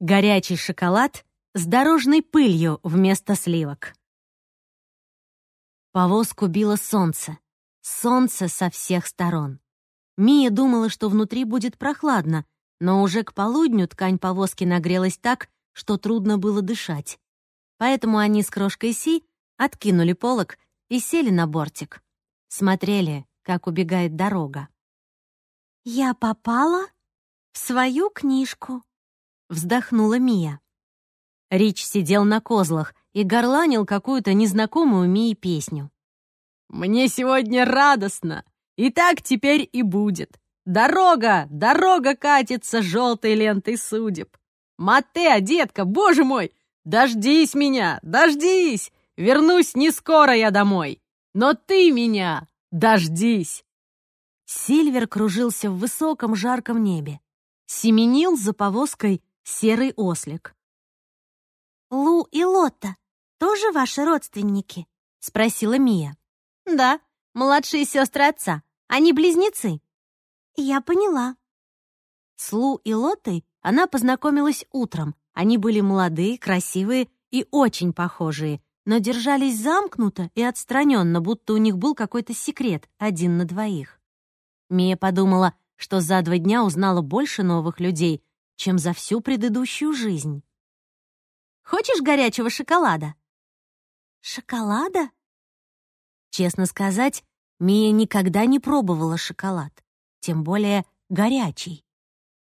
Горячий шоколад с дорожной пылью вместо сливок. Повозку било солнце. Солнце со всех сторон. Мия думала, что внутри будет прохладно, но уже к полудню ткань повозки нагрелась так, что трудно было дышать. Поэтому они с крошкой Си откинули полог и сели на бортик. Смотрели, как убегает дорога. «Я попала в свою книжку», — вздохнула Мия. Рич сидел на козлах и горланил какую-то незнакомую Мии песню. «Мне сегодня радостно, и так теперь и будет. Дорога, дорога катится желтой лентой судеб. Матеа, детка, боже мой, дождись меня, дождись! Вернусь не скоро я домой, но ты меня дождись!» Сильвер кружился в высоком жарком небе. Семенил за повозкой серый ослик. «Лу и Лотта тоже ваши родственники?» — спросила Мия. «Да, младшие сестры отца. Они близнецы». «Я поняла». С Лу и Лоттой она познакомилась утром. Они были молодые, красивые и очень похожие, но держались замкнуто и отстраненно, будто у них был какой-то секрет один на двоих. Мия подумала, что за два дня узнала больше новых людей, чем за всю предыдущую жизнь. «Хочешь горячего шоколада?» «Шоколада?» Честно сказать, Мия никогда не пробовала шоколад, тем более горячий.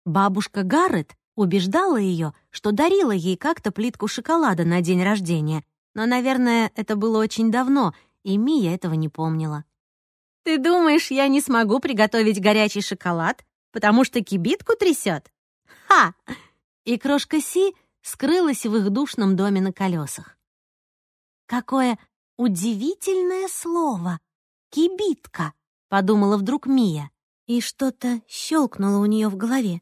Бабушка Гаррет убеждала ее, что дарила ей как-то плитку шоколада на день рождения, но, наверное, это было очень давно, и Мия этого не помнила. «Ты думаешь, я не смогу приготовить горячий шоколад, потому что кибитку трясет? Ха!» И крошка Си скрылась в их душном доме на колесах. «Какое удивительное слово! Кибитка!» — подумала вдруг Мия, и что-то щелкнуло у нее в голове.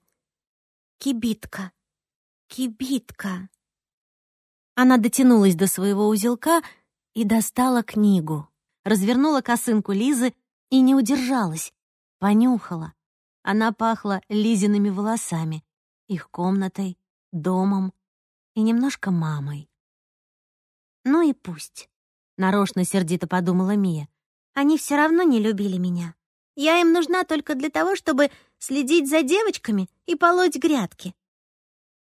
«Кибитка! Кибитка!» Она дотянулась до своего узелка и достала книгу, развернула косынку Лизы и не удержалась, понюхала. Она пахла Лизиными волосами, их комнатой, домом и немножко мамой. «Ну и пусть», — нарочно сердито подумала Мия. «Они все равно не любили меня. Я им нужна только для того, чтобы следить за девочками и полоть грядки».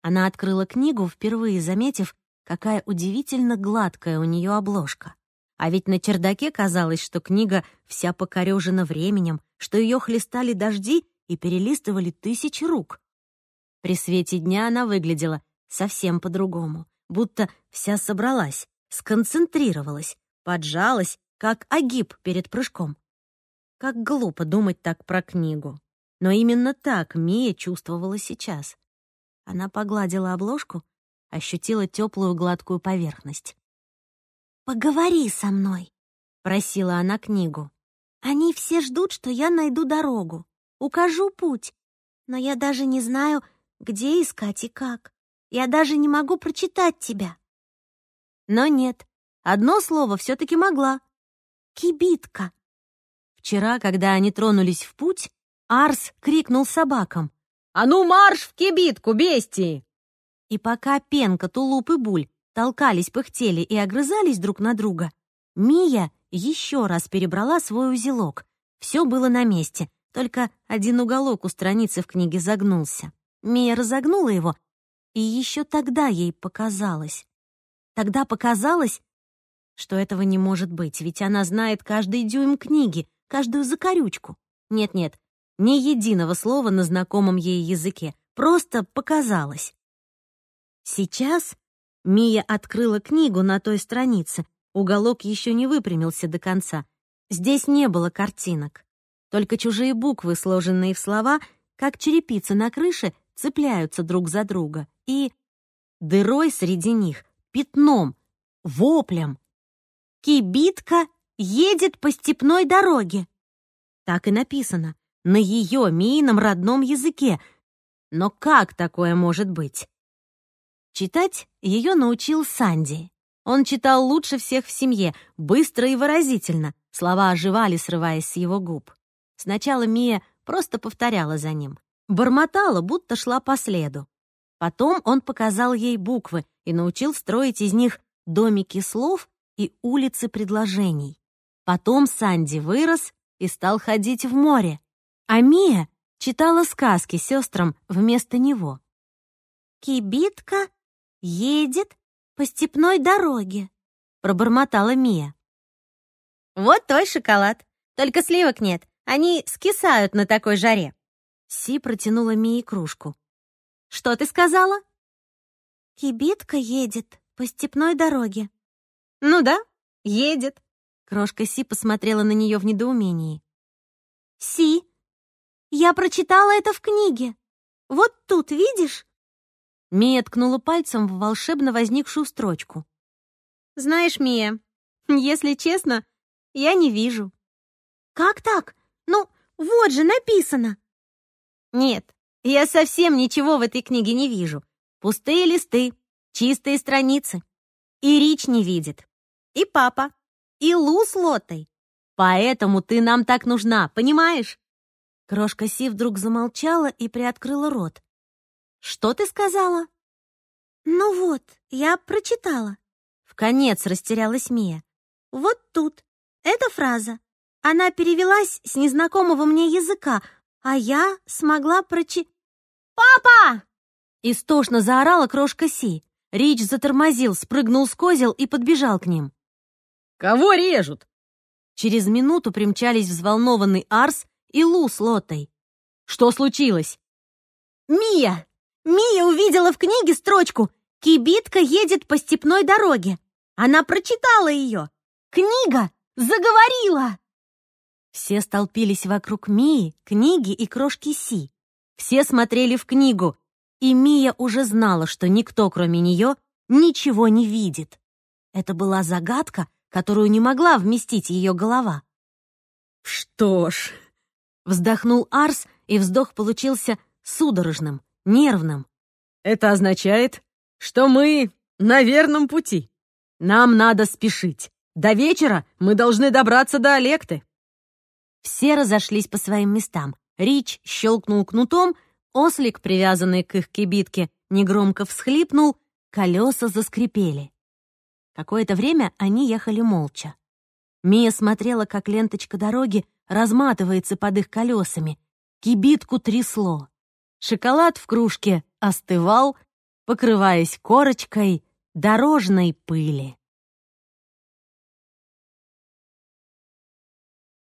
Она открыла книгу, впервые заметив, какая удивительно гладкая у нее обложка. А ведь на чердаке казалось, что книга вся покорежена временем, что ее хлестали дожди и перелистывали тысячи рук. При свете дня она выглядела совсем по-другому, будто вся собралась, сконцентрировалась, поджалась, как агиб перед прыжком. Как глупо думать так про книгу. Но именно так Мия чувствовала сейчас. Она погладила обложку, ощутила теплую гладкую поверхность. «Поговори со мной», — просила она книгу. «Они все ждут, что я найду дорогу, укажу путь, но я даже не знаю, где искать и как. Я даже не могу прочитать тебя». Но нет, одно слово все таки могла. «Кибитка». Вчера, когда они тронулись в путь, Арс крикнул собакам. «А ну марш в кибитку, бестии!» И пока Пенка, Тулуп и Буль толкались, пыхтели и огрызались друг на друга, Мия еще раз перебрала свой узелок. Все было на месте, только один уголок у страницы в книге загнулся. Мия разогнула его, и еще тогда ей показалось. Тогда показалось, что этого не может быть, ведь она знает каждый дюйм книги, каждую закорючку. Нет-нет, ни единого слова на знакомом ей языке, просто показалось. Сейчас Мия открыла книгу на той странице. Уголок еще не выпрямился до конца. Здесь не было картинок. Только чужие буквы, сложенные в слова, как черепица на крыше, цепляются друг за друга. И дырой среди них, пятном, воплем. «Кибитка едет по степной дороге». Так и написано, на ее Миином родном языке. Но как такое может быть? Читать ее научил Санди. Он читал лучше всех в семье, быстро и выразительно. Слова оживали, срываясь с его губ. Сначала Мия просто повторяла за ним. Бормотала, будто шла по следу. Потом он показал ей буквы и научил строить из них домики слов и улицы предложений. Потом Санди вырос и стал ходить в море, а Мия читала сказки сестрам вместо него. «Кибитка едет по степной дороге», — пробормотала Мия. «Вот твой шоколад. Только сливок нет. Они скисают на такой жаре». Си протянула Мии кружку. «Что ты сказала?» «Кибитка едет по степной дороге». «Ну да, едет». Крошка Си посмотрела на нее в недоумении. «Си, я прочитала это в книге. Вот тут, видишь?» Мия ткнула пальцем в волшебно возникшую строчку. «Знаешь, Мия, если честно, я не вижу». «Как так? Ну, вот же написано!» «Нет, я совсем ничего в этой книге не вижу. Пустые листы, чистые страницы. И Рич не видит. И папа. И Лу с Лотой. Поэтому ты нам так нужна, понимаешь?» Крошка Си вдруг замолчала и приоткрыла рот. «Что ты сказала?» «Ну вот, я прочитала». В конец растерялась Мия. «Вот тут. Эта фраза. Она перевелась с незнакомого мне языка, а я смогла прочи...» «Папа!» Истошно заорала крошка Си. Рич затормозил, спрыгнул с козел и подбежал к ним. «Кого режут?» Через минуту примчались взволнованный Арс и Лу с Лотой. «Что случилось?» «Мия! Мия увидела в книге строчку «Кибитка едет по степной дороге». Она прочитала ее. Книга заговорила!» Все столпились вокруг Мии, книги и крошки Си. Все смотрели в книгу, и Мия уже знала, что никто, кроме нее, ничего не видит. Это была загадка, которую не могла вместить ее голова. «Что ж...» — вздохнул Арс, и вздох получился судорожным, нервным. «Это означает, что мы на верном пути. Нам надо спешить. До вечера мы должны добраться до Олекты». Все разошлись по своим местам. Рич щелкнул кнутом, ослик, привязанный к их кибитке, негромко всхлипнул, колеса заскрипели. Какое-то время они ехали молча. Мия смотрела, как ленточка дороги разматывается под их колесами. Кибитку трясло. Шоколад в кружке остывал, покрываясь корочкой дорожной пыли.